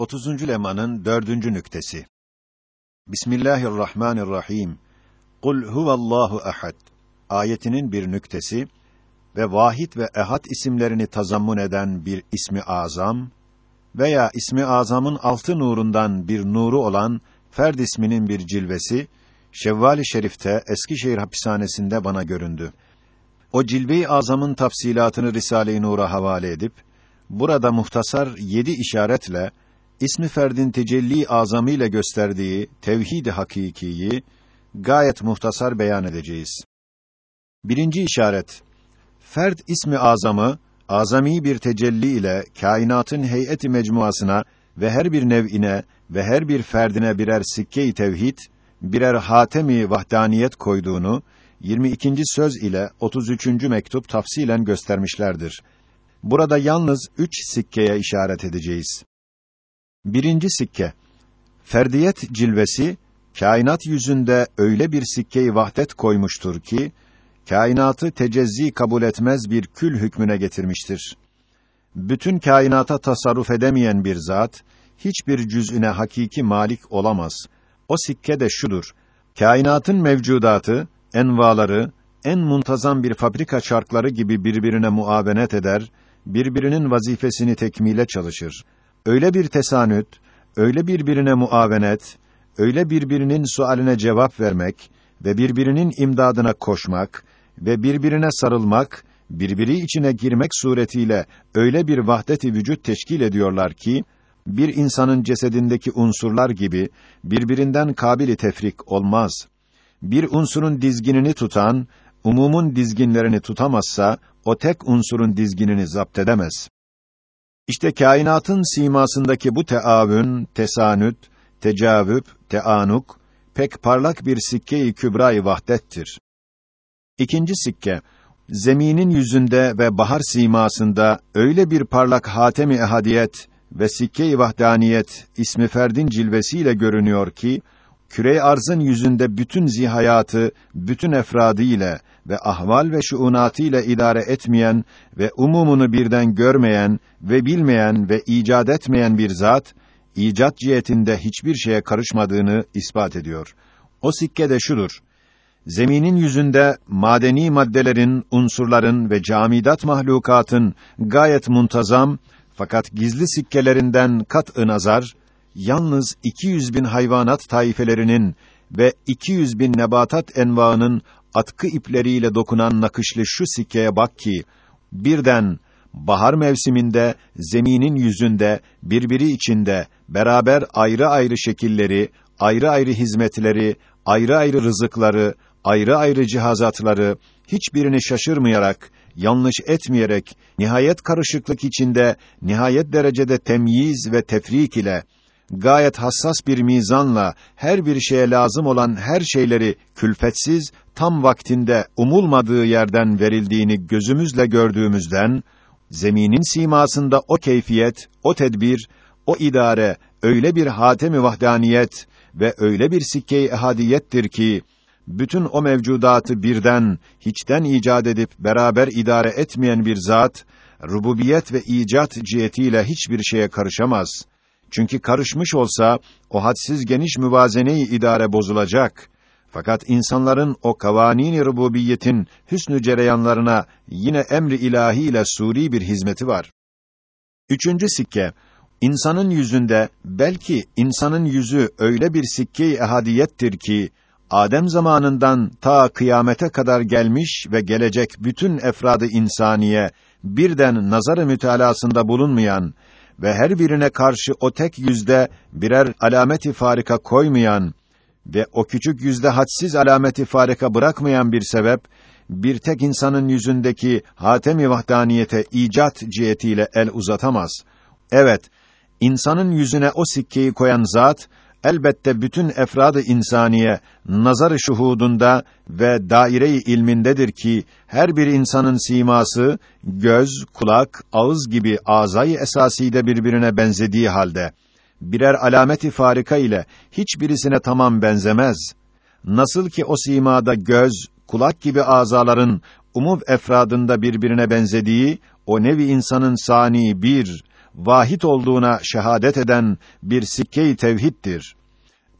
30. lemanın dördüncü nüktesi. Bismillahirrahmanirrahim. Kul huvallahu ehad. Ayetinin bir nüktesi ve vahid ve ehad isimlerini tazammun eden bir ismi azam veya ismi azamın altı nurundan bir nuru olan Ferd isminin bir cilvesi Şevval-i Şerif'te Eskişehir hapishanesinde bana göründü. O cilve-i azamın tafsilatını Risale-i Nur'a havale edip burada muhtasar yedi işaretle ismi ferdin tecelli azamıyla gösterdiği tevhid-i hakikiyi gayet muhtasar beyan edeceğiz. Birinci işaret Ferd ismi azamı azami bir tecelli ile kainatın heyeti mecmuasına ve her bir nev'ine ve her bir ferdine birer sikke-i tevhid, birer hatemi vahdaniyet koyduğunu 22. söz ile 33. mektup tafsilen göstermişlerdir. Burada yalnız üç sikkeye işaret edeceğiz. Birinci sikke, ferdiyet cilvesi, kainat yüzünde öyle bir sikke-i vahdet koymuştur ki, kainatı tecezzi kabul etmez bir kül hükmüne getirmiştir. Bütün kainata tasarruf edemeyen bir zat, hiçbir cüz'üne hakiki malik olamaz. O sikke de şudur, kainatın mevcudatı, envaları, en muntazam bir fabrika çarkları gibi birbirine muavenet eder, birbirinin vazifesini tekmile çalışır öyle bir tesanüt, öyle birbirine muavenet, öyle birbirinin sualine cevap vermek ve birbirinin imdadına koşmak ve birbirine sarılmak, birbiri içine girmek suretiyle öyle bir vahdet-i vücut teşkil ediyorlar ki, bir insanın cesedindeki unsurlar gibi birbirinden kabili tefrik olmaz. Bir unsurun dizginini tutan, umumun dizginlerini tutamazsa, o tek unsurun dizginini zapt edemez. İşte kainatın simasındaki bu teavün, tesanüt, tecavüp, teanuk pek parlak bir sikke-i kübra-i vahdettir. İkinci sikke zeminin yüzünde ve bahar simasında öyle bir parlak hatemi ehadiyet ve sikke-i vahdaniyet ismi ferdin cilvesiyle görünüyor ki küre arzın yüzünde bütün zihayatı, bütün efradı ile ve ahval ve şuunatı ile idare etmeyen ve umumunu birden görmeyen ve bilmeyen ve icat etmeyen bir zat, icat cihetinde hiçbir şeye karışmadığını ispat ediyor. O sikke de şudur. Zeminin yüzünde madeni maddelerin, unsurların ve camidat mahlukatın gayet muntazam fakat gizli sikkelerinden kat-ı nazar yalnız 200 bin hayvanat taifelerinin ve 200 bin nebatat envaının atkı ipleriyle dokunan nakışlı şu sikkeye bak ki, birden bahar mevsiminde zeminin yüzünde birbiri içinde beraber ayrı ayrı şekilleri, ayrı ayrı hizmetleri, ayrı ayrı rızıkları, ayrı ayrı cihazatları hiçbirini şaşırmayarak, yanlış etmeyerek, nihayet karışıklık içinde, nihayet derecede temyiz ve tefrik ile gayet hassas bir mizanla her bir şeye lazım olan her şeyleri külfetsiz, tam vaktinde umulmadığı yerden verildiğini gözümüzle gördüğümüzden zeminin simasında o keyfiyet, o tedbir, o idare öyle bir hatemi vahdaniyet ve öyle bir sikke-i ehadiyettir ki bütün o mevcudatı birden hiçten icat edip beraber idare etmeyen bir zat rububiyet ve icat cihetiyle hiçbir şeye karışamaz. Çünkü karışmış olsa o hadsiz geniş müvazeneyi idare bozulacak. Fakat insanların o kavanini rububiyetin hüsnü cereyanlarına yine emri ilahi ile suri bir hizmeti var. Üçüncü sikke insanın yüzünde belki insanın yüzü öyle bir sikke-i ehadiyettir ki Adem zamanından ta kıyamete kadar gelmiş ve gelecek bütün efradı insaniye birden nazarı mütalasında bulunmayan ve her birine karşı o tek yüzde birer alameti farika koymayan ve o küçük yüzde hadsiz alameti farika bırakmayan bir sebep bir tek insanın yüzündeki hatemi vahdaniyete icat cihetiyle el uzatamaz. Evet, insanın yüzüne o sikkeyi koyan zat elbette bütün efradı insaniye nazar-ı şuhudunda ve daire-i ilmindedir ki her bir insanın siması göz, kulak, ağız gibi azayı esaside birbirine benzediği halde birer alameti farika ile hiçbirisine tamam benzemez. Nasıl ki o simada göz, kulak gibi azaların umum efradında birbirine benzediği o nevi insanın sani bir vahid olduğuna şehadet eden bir sikke-i tevhiddir.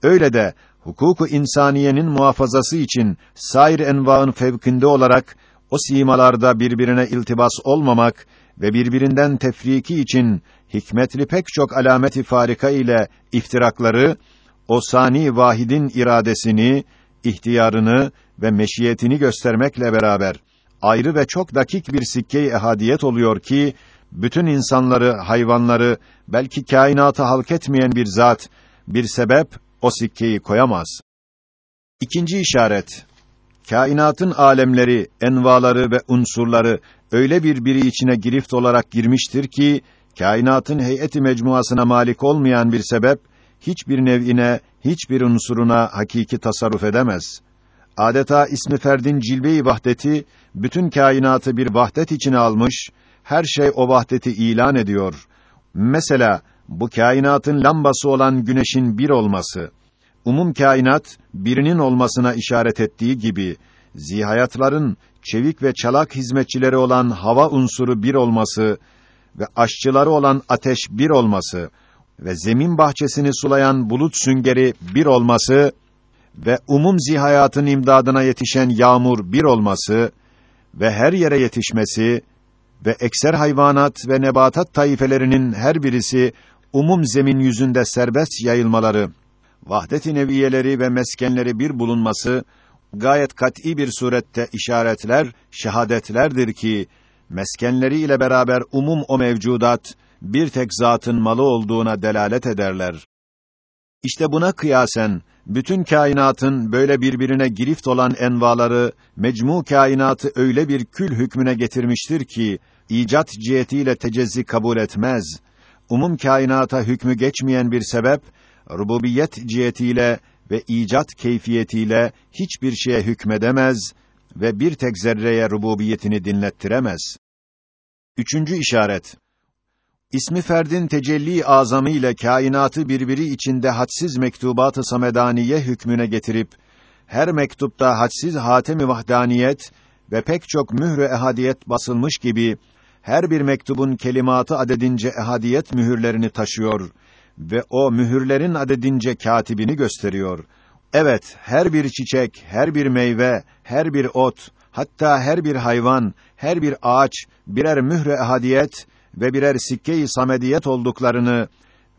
Öyle de hukuku insaniyenin muhafazası için sair envaın fevkinde olarak o simalarda birbirine iltibas olmamak ve birbirinden tefriki için hikmetli pek çok alameti farika ile iftirakları o sani vahidin iradesini, ihtiyarını ve meşiyetini göstermekle beraber ayrı ve çok dakik bir sikke-i ehadiyet oluyor ki bütün insanları, hayvanları, belki kainatı halk etmeyen bir zat, bir sebep o sikkeyi koyamaz. İkinci işaret kainatın alemleri, envaları ve unsurları öyle bir biri içine girift olarak girmiştir ki kainatın heyeti mecmuasına malik olmayan bir sebep hiçbir nev'ine, hiçbir unsuruna hakiki tasarruf edemez. Adeta ismi ferdin cilve-i vahdeti bütün kainatı bir vahdet içine almış, her şey o vahdeti ilan ediyor. Mesela bu kainatın lambası olan güneşin bir olması, umum kainat birinin olmasına işaret ettiği gibi zihayatların çevik ve çalak hizmetçileri olan hava unsuru bir olması ve aşçıları olan ateş bir olması ve zemin bahçesini sulayan bulut süngeri bir olması ve umum zihayatın imdadına yetişen yağmur bir olması ve her yere yetişmesi ve ekser hayvanat ve nebatat taifelerinin her birisi umum zemin yüzünde serbest yayılmaları, vahdet-i neviyeleri ve meskenleri bir bulunması gayet kat'î bir surette işaretler, şehadetlerdir ki meskenleri ile beraber umum o mevcudat bir tek zatın malı olduğuna delalet ederler. İşte buna kıyasen bütün kainatın böyle birbirine girift olan envaları mecmu kainatı öyle bir kül hükmüne getirmiştir ki icat cihetiyle tecezzi kabul etmez. Umum kainata hükmü geçmeyen bir sebep rububiyet cihetiyle ve icat keyfiyetiyle hiçbir şeye hükmedemez ve bir tek zerreye rububiyetini dinlettiremez. Üçüncü işaret İsmi ferdin tecelli azamı ile kainatı birbiri içinde hadsiz mektubat-ı samedaniye hükmüne getirip her mektupta hadsiz hatemi vahdaniyet ve pek çok mührü ehadiyet basılmış gibi her bir mektubun kelimatı adedince ehadiyet mühürlerini taşıyor ve o mühürlerin adedince katibini gösteriyor. Evet, her bir çiçek, her bir meyve, her bir ot, hatta her bir hayvan, her bir ağaç birer mühre ehadiyet ve birer sikke-i samediyet olduklarını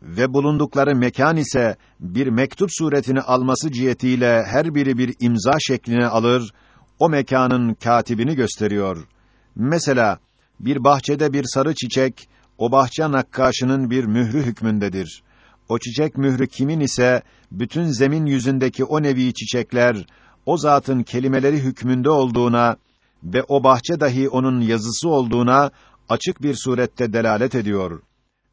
ve bulundukları mekan ise bir mektup suretini alması cihetiyle her biri bir imza şeklini alır, o mekanın katibini gösteriyor. Mesela bir bahçede bir sarı çiçek o bahçe nakkaşının bir mührü hükmündedir. O çiçek mührü kimin ise bütün zemin yüzündeki o nevi çiçekler o zatın kelimeleri hükmünde olduğuna ve o bahçe dahi onun yazısı olduğuna açık bir surette delalet ediyor.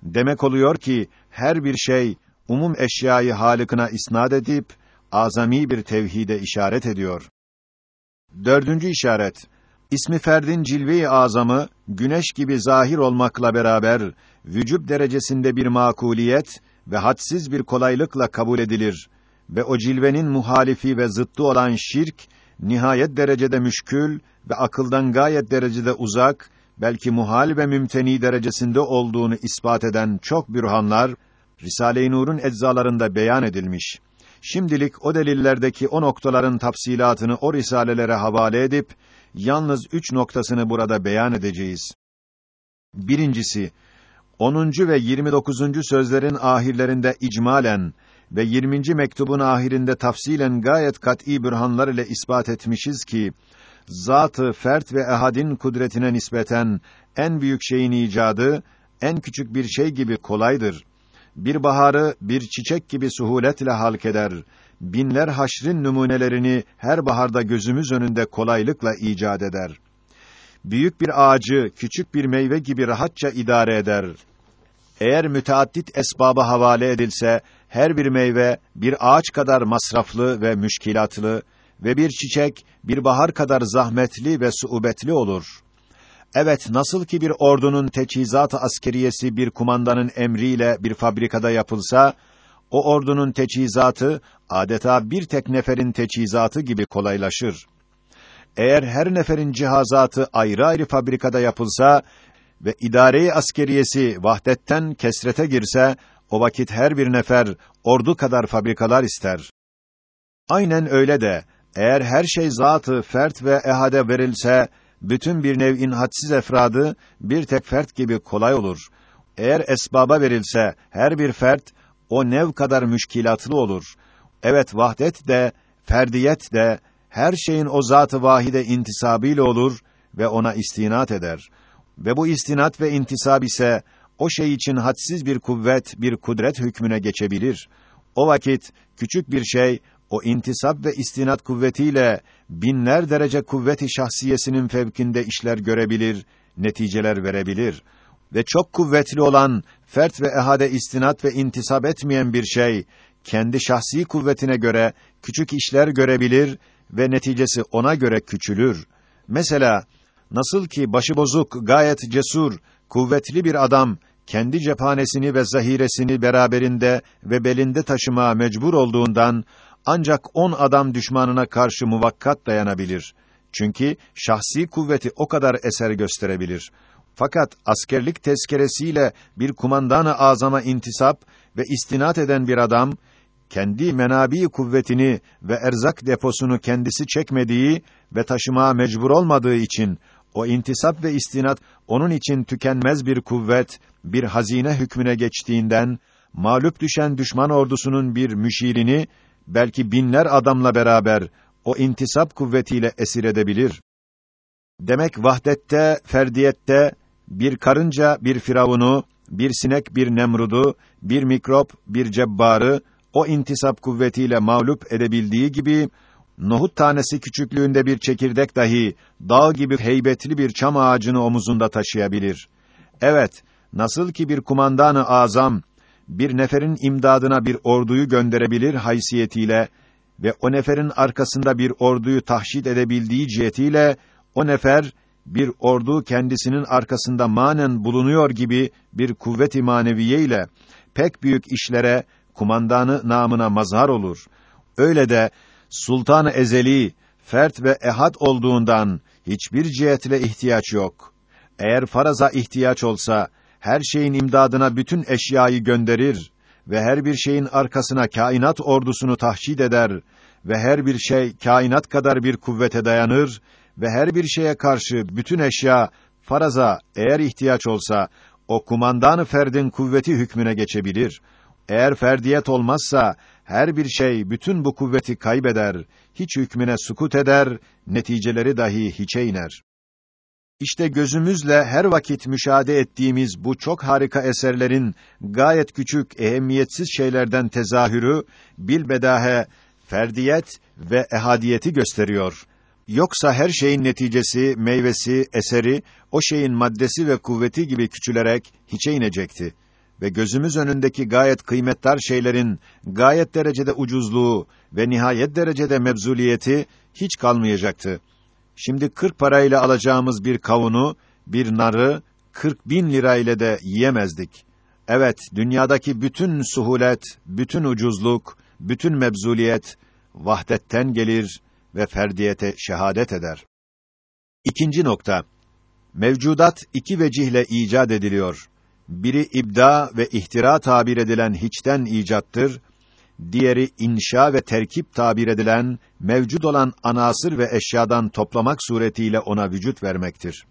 Demek oluyor ki her bir şey umum eşyayı halikına isnad edip azami bir tevhide işaret ediyor. Dördüncü işaret İsmi ferdin cilve-i azamı güneş gibi zahir olmakla beraber vücub derecesinde bir makuliyet ve hadsiz bir kolaylıkla kabul edilir ve o cilvenin muhalifi ve zıttı olan şirk nihayet derecede müşkül ve akıldan gayet derecede uzak belki muhal ve mümteni derecesinde olduğunu ispat eden çok bürhanlar Risale-i Nur'un eczalarında beyan edilmiş. Şimdilik o delillerdeki o noktaların tafsilatını o risalelere havale edip yalnız üç noktasını burada beyan edeceğiz. Birincisi, 10. ve 29. sözlerin ahirlerinde icmalen ve 20. mektubun ahirinde tafsilen gayet kat'î bürhanlar ile ispat etmişiz ki zatı fert ve ehadin kudretine nispeten en büyük şeyin icadı en küçük bir şey gibi kolaydır. Bir baharı bir çiçek gibi suhuletle halk eder. Binler haşrin numunelerini her baharda gözümüz önünde kolaylıkla icat eder. Büyük bir ağacı küçük bir meyve gibi rahatça idare eder. Eğer müteaddit esbaba havale edilse her bir meyve bir ağaç kadar masraflı ve müşkilatlı ve bir çiçek bir bahar kadar zahmetli ve suubetli olur. Evet, nasıl ki bir ordunun teçhizat askeriyesi bir kumandanın emriyle bir fabrikada yapılsa, o ordunun teçhizatı adeta bir tek neferin teçhizatı gibi kolaylaşır. Eğer her neferin cihazatı ayrı ayrı fabrikada yapılsa ve idare-i askeriyesi vahdetten kesrete girse, o vakit her bir nefer ordu kadar fabrikalar ister. Aynen öyle de, eğer her şey zatı fert ve ehade verilse, bütün bir nev'in hadsiz efradı bir tek fert gibi kolay olur. Eğer esbaba verilse her bir fert o nev kadar müşkilatlı olur. Evet vahdet de, ferdiyet de her şeyin o zatı vahide intisabıyla olur ve ona istinat eder. Ve bu istinat ve intisab ise o şey için hadsiz bir kuvvet, bir kudret hükmüne geçebilir. O vakit küçük bir şey o intisap ve istinat kuvvetiyle binler derece kuvveti şahsiyesinin fevkinde işler görebilir, neticeler verebilir ve çok kuvvetli olan fert ve ehade istinat ve intisap etmeyen bir şey kendi şahsi kuvvetine göre küçük işler görebilir ve neticesi ona göre küçülür. Mesela nasıl ki başıbozuk, gayet cesur, kuvvetli bir adam kendi cephanesini ve zahiresini beraberinde ve belinde taşıma mecbur olduğundan ancak on adam düşmanına karşı muvakkat dayanabilir. Çünkü şahsi kuvveti o kadar eser gösterebilir. Fakat askerlik tezkeresiyle bir kumandanı azama intisap ve istinat eden bir adam kendi menabi kuvvetini ve erzak deposunu kendisi çekmediği ve taşımaya mecbur olmadığı için o intisap ve istinat onun için tükenmez bir kuvvet, bir hazine hükmüne geçtiğinden mağlup düşen düşman ordusunun bir müşirini belki binler adamla beraber o intisap kuvvetiyle esir edebilir. Demek vahdette, ferdiyette bir karınca bir firavunu, bir sinek bir nemrudu, bir mikrop bir cebbarı o intisap kuvvetiyle mağlup edebildiği gibi nohut tanesi küçüklüğünde bir çekirdek dahi dağ gibi heybetli bir çam ağacını omuzunda taşıyabilir. Evet, nasıl ki bir kumandanı azam bir neferin imdadına bir orduyu gönderebilir haysiyetiyle ve o neferin arkasında bir orduyu tahşid edebildiği cihetiyle o nefer bir ordu kendisinin arkasında manen bulunuyor gibi bir kuvvet-i maneviye ile pek büyük işlere kumandanı namına mazhar olur. Öyle de sultan ezeli, fert ve ehad olduğundan hiçbir cihetle ihtiyaç yok. Eğer faraza ihtiyaç olsa her şeyin imdadına bütün eşyayı gönderir ve her bir şeyin arkasına kainat ordusunu tahşid eder ve her bir şey kainat kadar bir kuvvete dayanır ve her bir şeye karşı bütün eşya faraza eğer ihtiyaç olsa o kumandanı ferdin kuvveti hükmüne geçebilir. Eğer ferdiyet olmazsa her bir şey bütün bu kuvveti kaybeder, hiç hükmüne sukut eder, neticeleri dahi hiçe iner. İşte gözümüzle her vakit müşahede ettiğimiz bu çok harika eserlerin gayet küçük, ehemmiyetsiz şeylerden tezahürü bilbedahe ferdiyet ve ehadiyeti gösteriyor. Yoksa her şeyin neticesi, meyvesi, eseri o şeyin maddesi ve kuvveti gibi küçülerek hiçe inecekti ve gözümüz önündeki gayet kıymetdar şeylerin gayet derecede ucuzluğu ve nihayet derecede mebzuliyeti hiç kalmayacaktı. Şimdi kırk parayla alacağımız bir kavunu, bir narı, kırk bin lira ile de yiyemezdik. Evet, dünyadaki bütün suhulet, bütün ucuzluk, bütün mebzuliyet, vahdetten gelir ve ferdiyete şehadet eder. İkinci nokta. Mevcudat iki vecihle icat ediliyor. Biri ibda ve ihtira tabir edilen hiçten icattır, diğeri inşa ve terkip tabir edilen mevcud olan anasır ve eşyadan toplamak suretiyle ona vücut vermektir.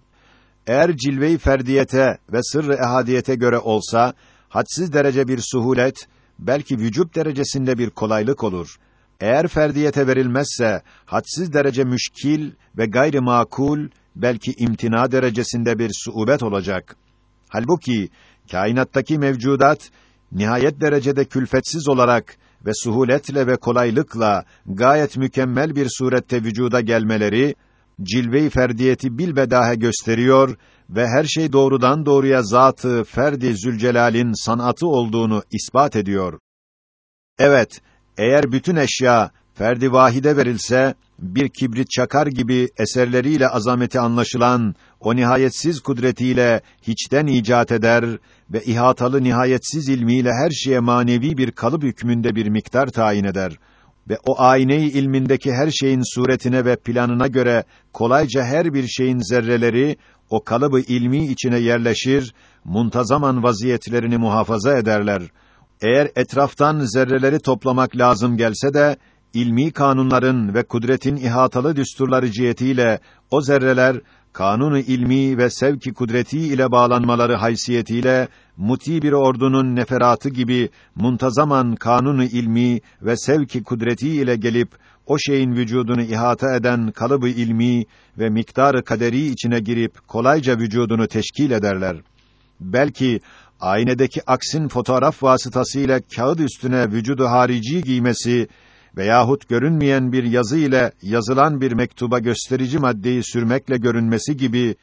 Eğer cilve-i ferdiyete ve sırrı ehadiyete göre olsa hadsiz derece bir suhulet, belki vücut derecesinde bir kolaylık olur. Eğer ferdiyete verilmezse hadsiz derece müşkil ve gayri makul, belki imtina derecesinde bir suubet olacak. Halbuki kainattaki mevcudat nihayet derecede külfetsiz olarak ve suhuletle ve kolaylıkla gayet mükemmel bir surette vücuda gelmeleri cilve-i ferdiyeti bilbedahe gösteriyor ve her şey doğrudan doğruya zatı ferdi Zülcelal'in sanatı olduğunu ispat ediyor. Evet, eğer bütün eşya ferdi vahide verilse bir kibrit çakar gibi eserleriyle azameti anlaşılan o nihayetsiz kudretiyle hiçten icat eder ve ihatalı nihayetsiz ilmiyle her şeye manevi bir kalıp hükmünde bir miktar tayin eder ve o ayneyi ilmindeki her şeyin suretine ve planına göre kolayca her bir şeyin zerreleri o kalıbı ilmi içine yerleşir, muntazaman vaziyetlerini muhafaza ederler. Eğer etraftan zerreleri toplamak lazım gelse de ilmi kanunların ve kudretin ihatalı düsturları cihetiyle o zerreler kanunu ilmi ve sevki kudreti ile bağlanmaları haysiyetiyle muti bir ordunun neferatı gibi muntazaman kanunu ilmi ve sevki kudreti ile gelip o şeyin vücudunu ihata eden kalıbı ilmi ve miktarı kaderi içine girip kolayca vücudunu teşkil ederler. Belki aynedeki aksin fotoğraf vasıtasıyla kağıt üstüne vücudu harici giymesi veyahut görünmeyen bir yazı ile yazılan bir mektuba gösterici maddeyi sürmekle görünmesi gibi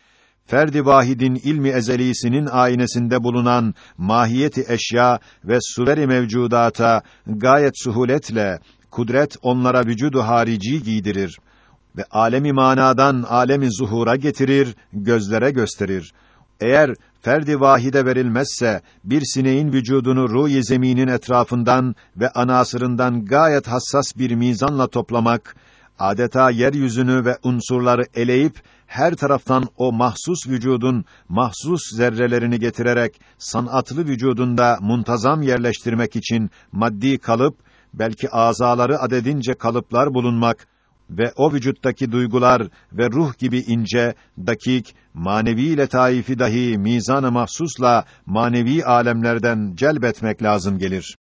ferdi vahidin ilmi ezelisinin aynesinde bulunan mahiyeti eşya ve suveri mevcudata gayet suhuletle kudret onlara vücudu harici giydirir ve alemi manadan alemi zuhura getirir, gözlere gösterir. Eğer ferdi vahide verilmezse bir sineğin vücudunu ruh zeminin etrafından ve anasırından gayet hassas bir mizanla toplamak, adeta yeryüzünü ve unsurları eleyip her taraftan o mahsus vücudun mahsus zerrelerini getirerek sanatlı vücudunda muntazam yerleştirmek için maddi kalıp belki azaları adedince kalıplar bulunmak ve o vücuttaki duygular ve ruh gibi ince, dakik, manevi letaifi dahi mizan-ı mahsusla manevi alemlerden celbetmek lazım gelir.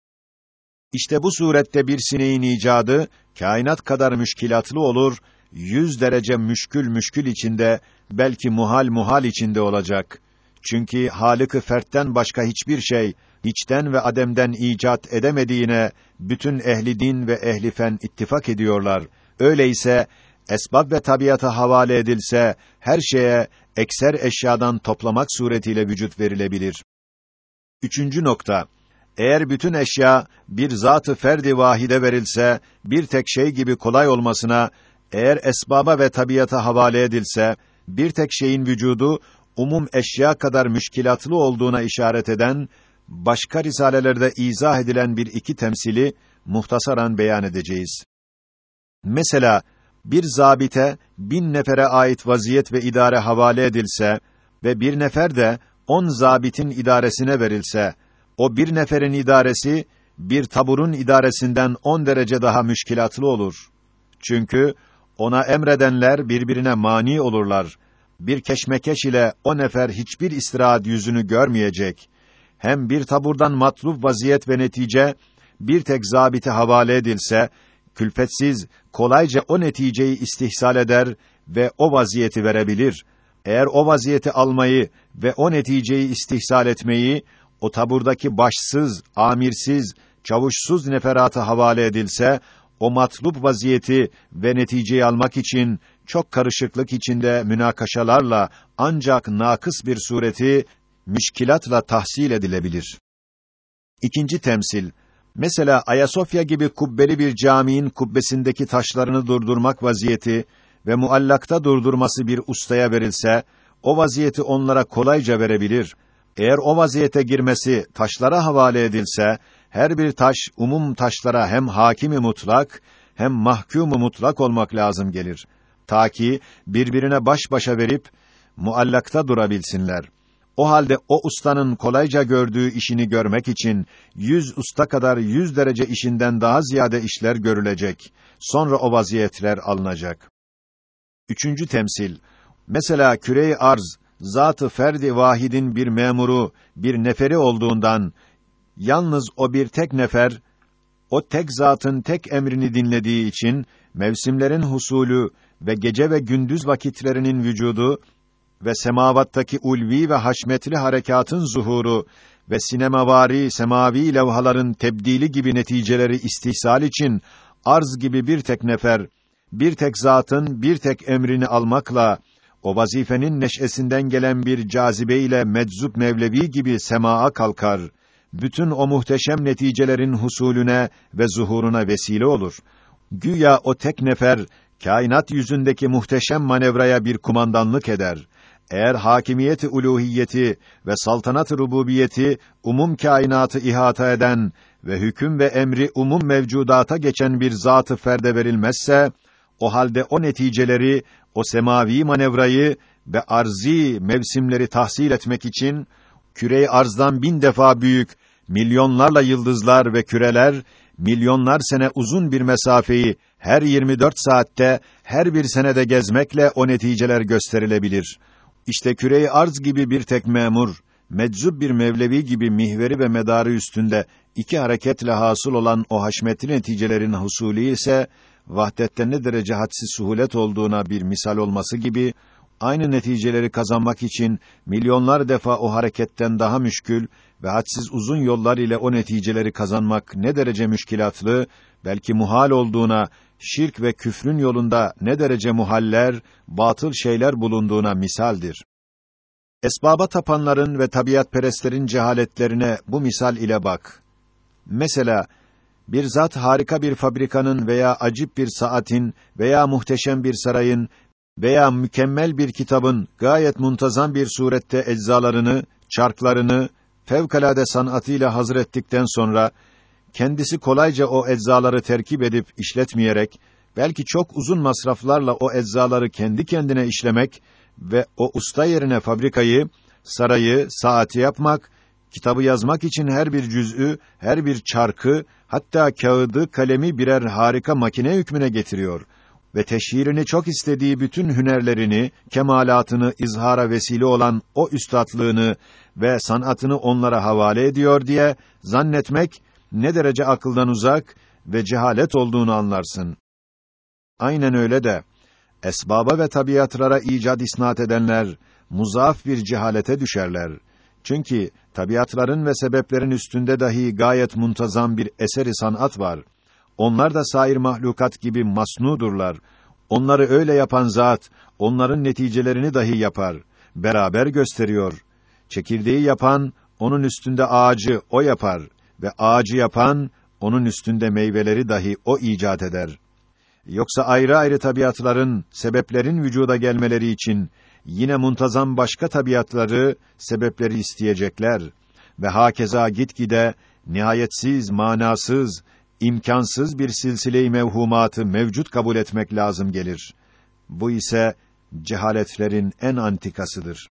İşte bu surette bir sineğin icadı kainat kadar müşkilatlı olur, yüz derece müşkül müşkül içinde, belki muhal muhal içinde olacak. Çünkü Halık-ı Fert'ten başka hiçbir şey hiçten ve ademden icat edemediğine bütün ehli din ve ehli fen ittifak ediyorlar. Öyleyse esbab ve tabiata havale edilse her şeye ekser eşyadan toplamak suretiyle vücut verilebilir. Üçüncü nokta. Eğer bütün eşya bir zatı ferdi vahide verilse, bir tek şey gibi kolay olmasına, eğer esbaba ve tabiata havale edilse, bir tek şeyin vücudu umum eşya kadar müşkilatlı olduğuna işaret eden başka risalelerde izah edilen bir iki temsili muhtasaran beyan edeceğiz. Mesela bir zabite bin nefere ait vaziyet ve idare havale edilse ve bir nefer de on zabitin idaresine verilse, o bir neferin idaresi bir taburun idaresinden on derece daha müşkilatlı olur. Çünkü ona emredenler birbirine mani olurlar. Bir keşmekeş ile o nefer hiçbir istirahat yüzünü görmeyecek hem bir taburdan matlub vaziyet ve netice bir tek zabite havale edilse külfetsiz kolayca o neticeyi istihsal eder ve o vaziyeti verebilir. Eğer o vaziyeti almayı ve o neticeyi istihsal etmeyi o taburdaki başsız, amirsiz, çavuşsuz neferata havale edilse o matlub vaziyeti ve neticeyi almak için çok karışıklık içinde münakaşalarla ancak nakıs bir sureti müşkilatla tahsil edilebilir. İkinci temsil Mesela Ayasofya gibi kubbeli bir caminin kubbesindeki taşlarını durdurmak vaziyeti ve muallakta durdurması bir ustaya verilse, o vaziyeti onlara kolayca verebilir. Eğer o vaziyete girmesi taşlara havale edilse, her bir taş umum taşlara hem hakimi mutlak hem mahkumu mutlak olmak lazım gelir. Ta ki birbirine baş başa verip muallakta durabilsinler. O halde o ustanın kolayca gördüğü işini görmek için yüz usta kadar yüz derece işinden daha ziyade işler görülecek. Sonra o vaziyetler alınacak. Üçüncü temsil. Mesela küre arz, zatı ferdi vahidin bir memuru, bir neferi olduğundan, yalnız o bir tek nefer, o tek zatın tek emrini dinlediği için, mevsimlerin husulü ve gece ve gündüz vakitlerinin vücudu, ve semavattaki ulvi ve haşmetli harekatın zuhuru ve sinemavari semavi levhaların tebdili gibi neticeleri istihsal için arz gibi bir tek nefer, bir tek zatın bir tek emrini almakla o vazifenin neşesinden gelen bir cazibe ile meczup mevlevi gibi semaa kalkar. Bütün o muhteşem neticelerin husulüne ve zuhuruna vesile olur. Güya o tek nefer kainat yüzündeki muhteşem manevraya bir kumandanlık eder eğer hakimiyeti uluhiyeti ve saltanat-ı rububiyeti umum kainatı ihata eden ve hüküm ve emri umum mevcudata geçen bir zatı ferde verilmezse O halde o neticeleri, o semavi manevrayı ve arzi mevsimleri tahsil etmek için küre arzdan bin defa büyük milyonlarla yıldızlar ve küreler milyonlar sene uzun bir mesafeyi her 24 saatte her bir senede gezmekle o neticeler gösterilebilir. İşte küre arz gibi bir tek memur meczup bir mevlevi gibi mihveri ve medarı üstünde iki hareketle hasıl olan o haşmetli neticelerin husulü ise vahdette ne derece hadsiz suhulet olduğuna bir misal olması gibi aynı neticeleri kazanmak için milyonlar defa o hareketten daha müşkül ve hadsiz uzun yollar ile o neticeleri kazanmak ne derece müşkilatlı, belki muhal olduğuna, şirk ve küfrün yolunda ne derece muhaller, batıl şeyler bulunduğuna misaldir. Esbaba tapanların ve tabiatperestlerin cehaletlerine bu misal ile bak. Mesela bir zat harika bir fabrikanın veya acip bir saatin veya muhteşem bir sarayın veya mükemmel bir kitabın gayet muntazam bir surette eczalarını, çarklarını fevkalade sanatıyla hazır ettikten sonra kendisi kolayca o eczaları terkip edip işletmeyerek belki çok uzun masraflarla o eczaları kendi kendine işlemek ve o usta yerine fabrikayı, sarayı, saati yapmak, kitabı yazmak için her bir cüz'ü, her bir çarkı, hatta kağıdı, kalemi birer harika makine hükmüne getiriyor ve teşhirini çok istediği bütün hünerlerini, kemalatını izhara vesile olan o üstadlığını ve sanatını onlara havale ediyor diye zannetmek ne derece akıldan uzak ve cehalet olduğunu anlarsın. Aynen öyle de esbaba ve tabiatlara icat isnat edenler muzaaf bir cehalete düşerler. Çünkü tabiatların ve sebeplerin üstünde dahi gayet muntazam bir eseri sanat var. Onlar da sair mahlukat gibi masnudurlar. Onları öyle yapan zat, onların neticelerini dahi yapar. Beraber gösteriyor. Çekirdeği yapan, onun üstünde ağacı o yapar ve ağacı yapan, onun üstünde meyveleri dahi o icat eder. Yoksa ayrı ayrı tabiatların, sebeplerin vücuda gelmeleri için yine muntazam başka tabiatları, sebepleri isteyecekler ve hakeza gitgide nihayetsiz, manasız, imkansız bir silsile-i mevhumatı mevcut kabul etmek lazım gelir. Bu ise cehaletlerin en antikasıdır.